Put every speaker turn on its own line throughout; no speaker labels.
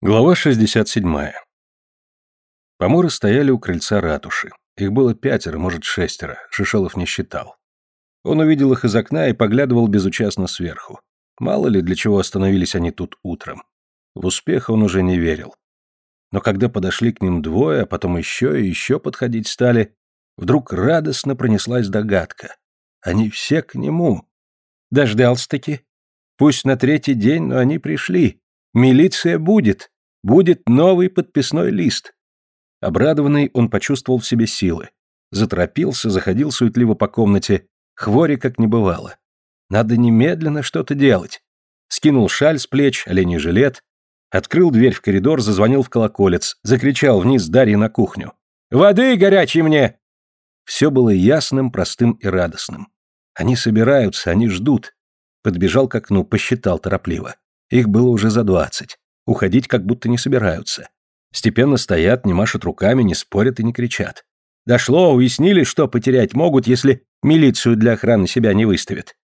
Глава 67. Поморы стояли у крыльца ратуши. Их было пятеро, может, шестеро, Шишелов не считал. Он увидел их из окна и поглядывал безучастно сверху. Мало ли, для чего остановились они тут утром. В успех он уже не верил. Но когда подошли к ним двое, а потом еще и еще подходить стали, вдруг радостно пронеслась догадка. Они все к нему. Дождался-таки. Пусть на третий день, но они пришли. Милиция будет. Будет новый подписной лист. Обрадованный, он почувствовал в себе силы. Заторопился, заходил суетливо по комнате. Хвори как не бывало. Надо немедленно что-то делать. Скинул шаль с плеч, оленей жилет. Открыл дверь в коридор, зазвонил в колоколец. Закричал вниз Дарье на кухню. «Воды горячей мне!» Все было ясным, простым и радостным. Они собираются, они ждут. Подбежал к окну, посчитал торопливо. Их было уже за двадцать. Уходить как будто не собираются. Степенно стоят, не машут руками, не спорят и не кричат. Дошло, уяснили, что потерять могут, если милицию для охраны себя не выставят.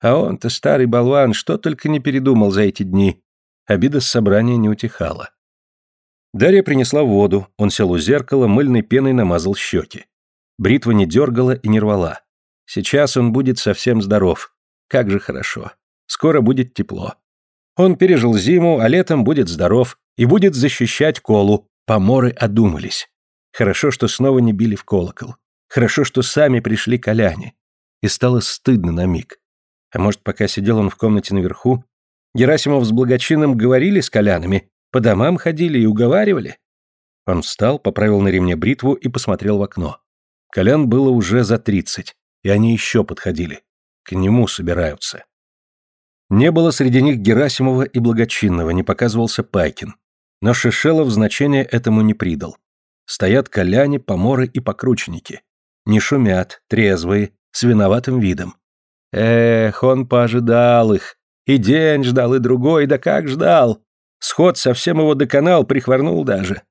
А он-то, старый болван, что только не передумал за эти дни. Обида с собрания не утихала. Дарья принесла воду, он сел у зеркала, мыльной пеной намазал щеки. Бритва не дергала и не рвала. Сейчас он будет совсем здоров. Как же хорошо. Скоро будет тепло. Он пережил зиму, а летом будет здоров и будет защищать Колу. Поморы одумались. Хорошо, что снова не били в колокол. Хорошо, что сами пришли коляне. И стало стыдно на миг. А может, пока сидел он в комнате наверху, Герасимов с Благочином говорили с колянами, по домам ходили и уговаривали? Он встал, поправил на ремне бритву и посмотрел в окно. Колян было уже за тридцать, и они еще подходили. К нему собираются. Не было среди них Герасимова и Благочинного, не показывался Пайкин. Но Шишелов значения этому не придал. Стоят коляне, поморы и покручники. Не шумят, трезвые, с виноватым видом. Эх, он поожидал их. И день ждал, и другой, да как ждал. Сход совсем его доконал, прихворнул даже.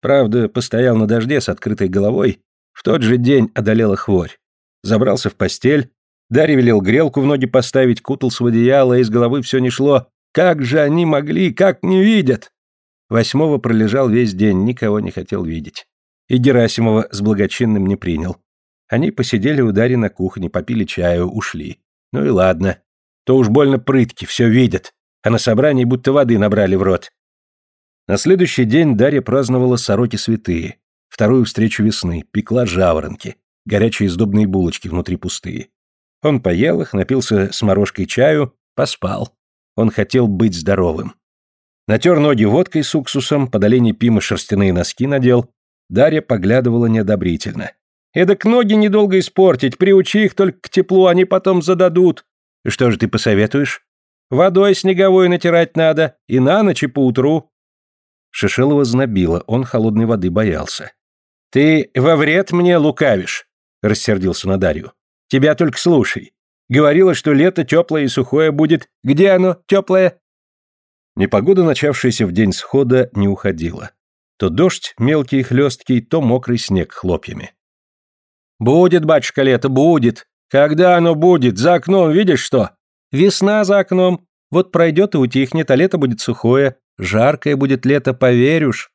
Правда, постоял на дожде с открытой головой, в тот же день одолела хворь. Забрался в постель, Дарья велел грелку в ноги поставить, кутался в одеяло, из головы все не шло. Как же они могли, как не видят? Восьмого пролежал весь день, никого не хотел видеть. И Герасимова с благочинным не принял. Они посидели у Дарьи на кухне, попили чаю, ушли. Ну и ладно. То уж больно прытки, все видят. А на собрании будто воды набрали в рот. На следующий день Дарья праздновала сороки святые. Вторую встречу весны, пекла жаворонки. Горячие сдобные булочки внутри пустые. Он поел их, напился с морожкой чаю, поспал. Он хотел быть здоровым. Натер ноги водкой с уксусом, под олени Пима шерстяные носки надел. Дарья поглядывала неодобрительно. «Эдак ноги недолго испортить, приучи их только к теплу, они потом зададут». «Что же ты посоветуешь?» «Водой снеговой натирать надо, и на ночь, и поутру». Шишелова знобила, он холодной воды боялся. «Ты во вред мне лукавишь», — рассердился на Дарью. Тебя только слушай. Говорила, что лето теплое и сухое будет. Где оно, теплое?» Непогода, начавшаяся в день схода, не уходила. То дождь, мелкий и хлесткий, то мокрый снег хлопьями. «Будет, батюшка, лето, будет. Когда оно будет? За окном видишь что? Весна за окном. Вот пройдет и утихнет, а лето будет сухое. Жаркое будет лето, поверишь?»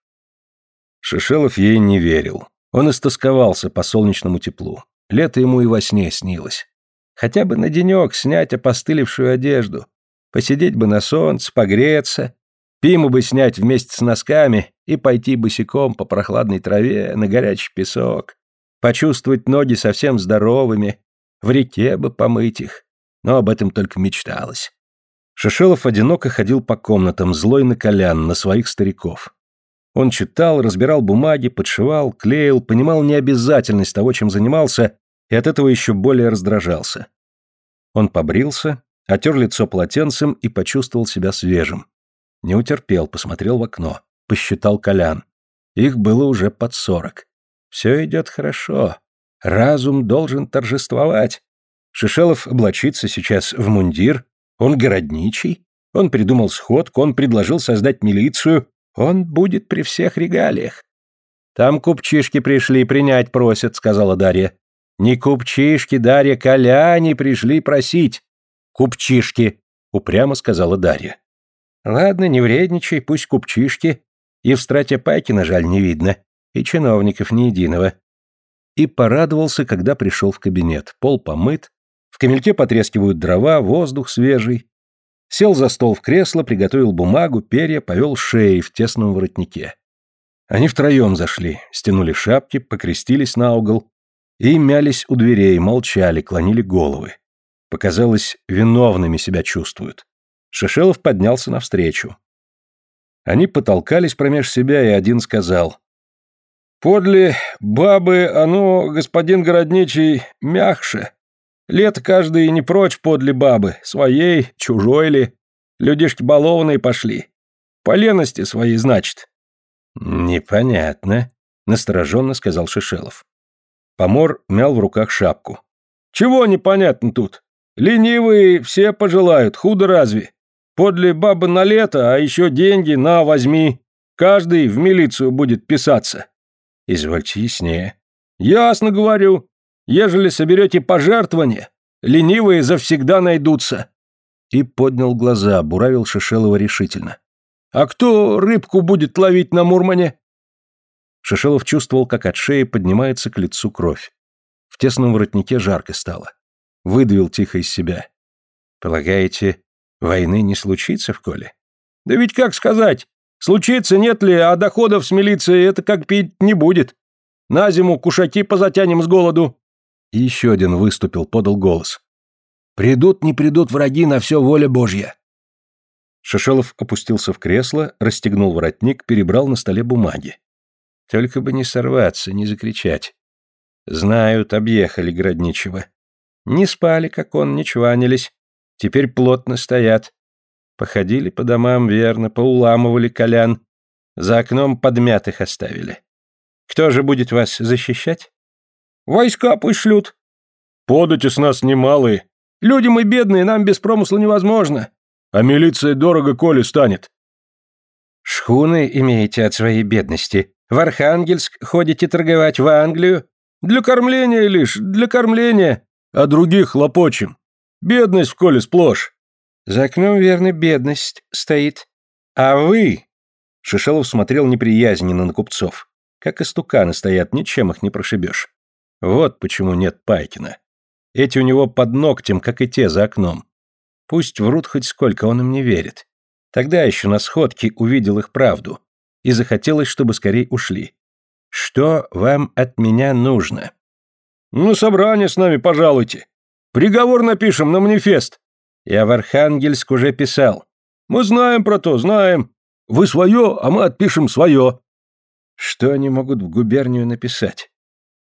Шишелов ей не верил. Он истосковался по солнечному теплу. Лето ему и во сне снилось. Хотя бы на денек снять опостылевшую одежду. Посидеть бы на солнце, погреться. Пиму бы снять вместе с носками и пойти босиком по прохладной траве на горячий песок. Почувствовать ноги совсем здоровыми. В реке бы помыть их. Но об этом только мечталось. Шишелов одиноко ходил по комнатам, злой на колян, на своих стариков. Он читал, разбирал бумаги, подшивал, клеил, понимал необязательность того, чем занимался, и от этого еще более раздражался. Он побрился, отер лицо полотенцем и почувствовал себя свежим. Не утерпел, посмотрел в окно, посчитал колян. Их было уже под сорок. Все идет хорошо. Разум должен торжествовать. Шишелов облачится сейчас в мундир, он городничий, он придумал сходку, он предложил создать милицию, он будет при всех регалиях. Там купчишки пришли принять просят, сказала Дарья. Не купчишки, Дарья, коляне пришли просить. Купчишки, упрямо сказала Дарья. Ладно, не вредничай, пусть купчишки. Евстратия Пайкина, жаль, не видно. И чиновников ни единого. И порадовался, когда пришел в кабинет. Пол помыт, в камельке потрескивают дрова, воздух свежий. Сел за стол в кресло, приготовил бумагу, перья, повел шеей в тесном воротнике. Они втроем зашли, стянули шапки, покрестились на угол и мялись у дверей, молчали, клонили головы. Показалось, виновными себя чувствуют. Шишелов поднялся навстречу. Они потолкались промеж себя, и один сказал. «Подле бабы оно, господин городничий, мягче. Лето каждый не прочь подле бабы, своей, чужой ли. Людишки балованные пошли. По лености своей, значит. «Непонятно», — настороженно сказал Шишелов. Помор мял в руках шапку. «Чего непонятно тут? Ленивые все пожелают, худо разве? Подле бабы на лето, а еще деньги, на, возьми. Каждый в милицию будет писаться». «Извольте яснее». «Ясно говорю. Ежели соберете пожертвования, ленивые завсегда найдутся». И поднял глаза, буравил Шишелова решительно. А кто рыбку будет ловить на Мурмане?» Шишелов чувствовал, как от шеи поднимается к лицу кровь. В тесном воротнике жарко стало. Выдавил тихо из себя. «Полагаете, войны не случится в Коле?» «Да ведь как сказать? Случится, нет ли, а доходов с милицией это как пить не будет. На зиму кушаки позатянем с голоду». И еще один выступил, подал голос. «Придут, не придут враги, на все воля Божья. Шишелов опустился в кресло, расстегнул воротник, перебрал на столе бумаги. Только бы не сорваться, не закричать. Знают, объехали Городничего. Не спали, как он, не чванились. Теперь плотно стоят. Походили по домам, верно, поуламывали колян. За окном подмятых оставили. Кто же будет вас защищать? Войска пусть шлют. Подати с нас немалые. Люди мы бедные, нам без промысла невозможно. А милиция дорого коли станет. Шхуны имеете от своей бедности. В Архангельск ходите торговать, в Англию. Для кормления лишь, для кормления. А других хлопочем. Бедность в коле сплошь. За окном, верно, бедность стоит. А вы... Шишелов смотрел неприязненно на купцов. Как истуканы стоят, ничем их не прошибешь. Вот почему нет Пайкина. Эти у него под ногтем, как и те за окном. Пусть врут хоть сколько, он им не верит. Тогда еще на сходке увидел их правду. И захотелось, чтобы скорее ушли. Что вам от меня нужно? Ну, собрание с нами пожалуйте. Приговор напишем на манифест. Я в Архангельск уже писал. Мы знаем про то, знаем. Вы свое, а мы отпишем свое. Что они могут в губернию написать?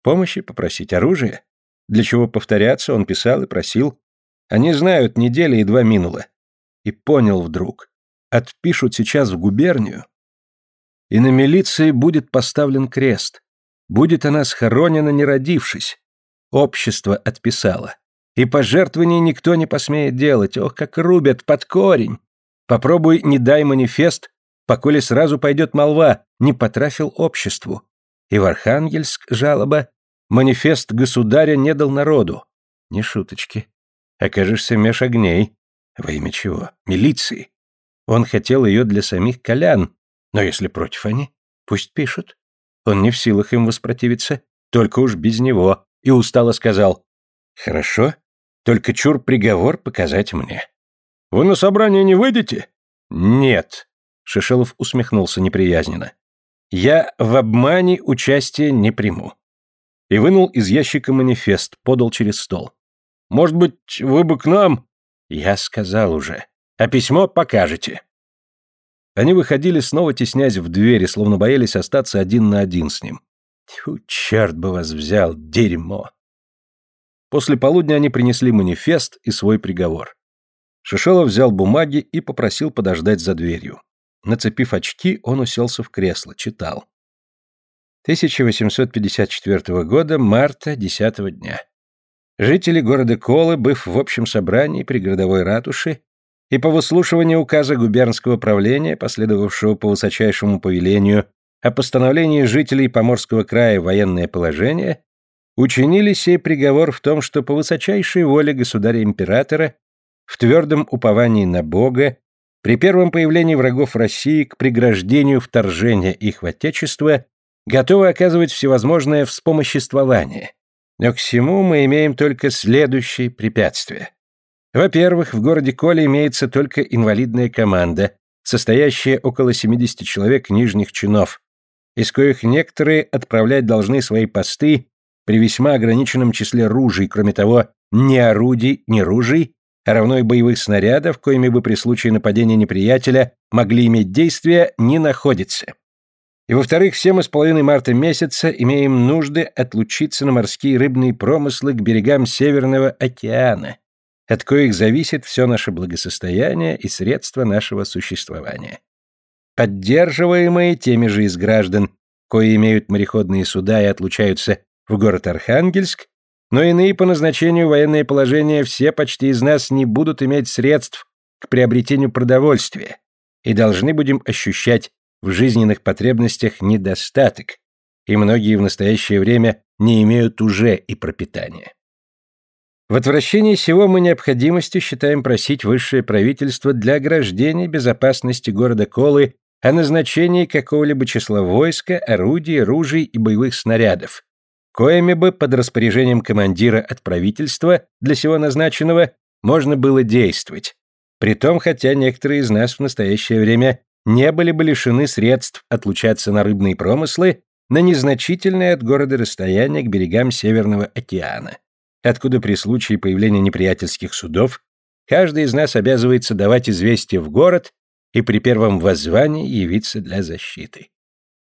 Помощи попросить, оружие? Для чего повторяться, он писал и просил. Они знают, неделя едва минула. И понял вдруг. Отпишут сейчас в губернию, и на милиции будет поставлен крест. Будет она схоронена, не родившись. Общество отписало. И пожертвований никто не посмеет делать. Ох, как рубят под корень. Попробуй не дай манифест, поколе сразу пойдет молва, не потрафил обществу. И в Архангельск жалоба. Манифест государя не дал народу. Не шуточки окажешься меж огней. Во имя чего? Милиции. Он хотел ее для самих колян, но если против они, пусть пишут. Он не в силах им воспротивиться, только уж без него, и устало сказал, «Хорошо, только чур приговор показать мне». «Вы на собрание не выйдете?» «Нет», — Шишелов усмехнулся неприязненно. «Я в обмане участия не приму». И вынул из ящика манифест, подал через стол. Может быть, вы бы к нам...» «Я сказал уже. А письмо покажете». Они выходили, снова теснясь в двери, словно боялись остаться один на один с ним. Тьфу, черт бы вас взял, дерьмо. После полудня они принесли манифест и свой приговор. Шишелов взял бумаги и попросил подождать за дверью. Нацепив очки, он уселся в кресло, читал. 1854 года, марта, 10 дня. Жители города Колы, быв в общем собрании при городовой ратуше и по выслушиванию указа губернского правления, последовавшего по высочайшему повелению о постановлении жителей Поморского края военное положение, учинили сей приговор в том, что по высочайшей воле государя-императора, в твердом уповании на Бога, при первом появлении врагов России к преграждению вторжения их в Отечество готовы оказывать всевозможное вспомоществование. Но к всему мы имеем только следующие препятствия. Во-первых, в городе Коле имеется только инвалидная команда, состоящая около 70 человек нижних чинов, из коих некоторые отправлять должны свои посты при весьма ограниченном числе ружей, кроме того, ни орудий, ни ружей, а равно и боевых снарядов, коими бы при случае нападения неприятеля могли иметь действие, не находится. И во-вторых, все мы с половиной марта месяца имеем нужды отлучиться на морские рыбные промыслы к берегам Северного океана, от коих зависит все наше благосостояние и средства нашего существования. Поддерживаемые теми же из граждан, кои имеют мореходные суда и отлучаются в город Архангельск, но иные по назначению военное положение все почти из нас не будут иметь средств к приобретению продовольствия и должны будем ощущать в жизненных потребностях недостаток, и многие в настоящее время не имеют уже и пропитания. В отвращении всего мы необходимостью считаем просить высшее правительство для ограждения безопасности города Колы о назначении какого-либо числа войска, орудий, ружей и боевых снарядов, коими бы под распоряжением командира от правительства для сего назначенного можно было действовать. Притом, хотя некоторые из нас в настоящее время не были бы лишены средств отлучаться на рыбные промыслы на незначительное от города расстояние к берегам Северного океана, откуда при случае появления неприятельских судов каждый из нас обязывается давать известие в город и при первом воззвании явиться для защиты.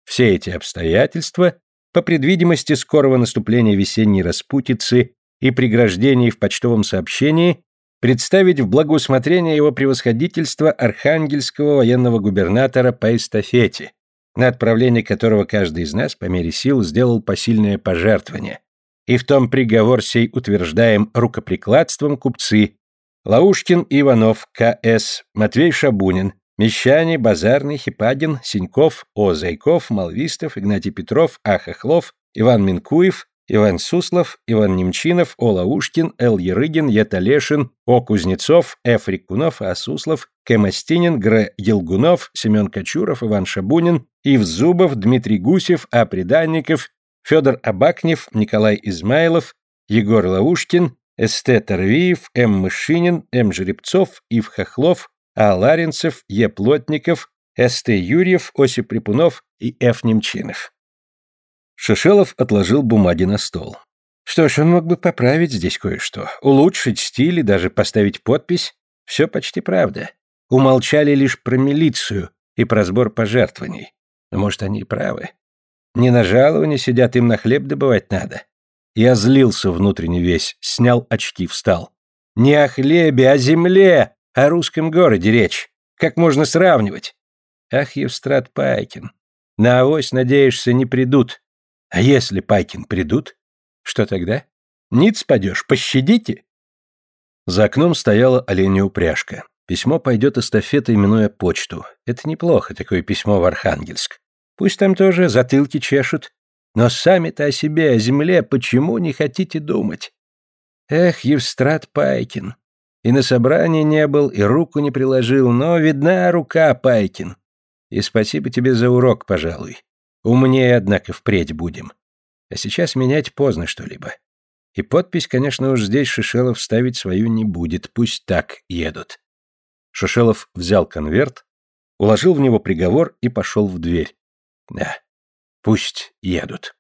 Все эти обстоятельства, по предвидимости скорого наступления весенней распутицы и преграждений в почтовом сообщении, представить в благоусмотрение его превосходительства архангельского военного губернатора по эстафете, на отправление которого каждый из нас по мере сил сделал посильное пожертвование. И в том приговор сей утверждаем рукоприкладством купцы Лаушкин Иванов, К.С., Матвей Шабунин, Мещане, Базарный, Хипагин, Синьков, О. Зайков, Малвистов, Игнатий Петров, А. Хохлов, Иван Минкуев, Иван Суслов, Иван Немчинов, О. Лаушкин, Л. Ерыгин, Е. Талешин, О. Кузнецов, Ф. Рикунов, А. Суслов, К. Мастинин, Гр. Елгунов, Семен Кочуров, Иван Шабунин, Ив Зубов, Дмитрий Гусев, А. Приданников, Федор Абакнев, Николай Измайлов, Егор Лаушкин, С.Т. Торвиев, М. Мышинин, М. Жеребцов, Ив Хохлов, А. Ларинцев, Е. Плотников, С.Т. Юрьев, Осип Припунов и Ф. Немчинов. Шишелов отложил бумаги на стол. Что ж, он мог бы поправить здесь кое-что, улучшить стиль и даже поставить подпись. Все почти правда. Умолчали лишь про милицию и про сбор пожертвований. Но, может, они и правы. Не на жалование сидят, им на хлеб добывать надо. Я злился внутренне весь, снял очки, встал. Не о хлебе, о земле, о русском городе речь. Как можно сравнивать? Ах, Евстрат Пайкин, на авось, надеешься, не придут. А если Пайкин придут? Что тогда? Ниц падешь, пощадите. За окном стояла оленя упряжка. Письмо пойдет эстафетой, минуя почту. Это неплохо, такое письмо в Архангельск. Пусть там тоже затылки чешут. Но сами-то о себе, о земле, почему не хотите думать? Эх, Евстрат Пайкин. И на собрании не был, и руку не приложил, но видна рука, Пайкин. И спасибо тебе за урок, пожалуй. Умнее, однако, впредь будем. А сейчас менять поздно что-либо. И подпись, конечно, уж здесь Шишелов ставить свою не будет, пусть так едут. Шишелов взял конверт, уложил в него приговор и пошел в дверь. Да, пусть едут.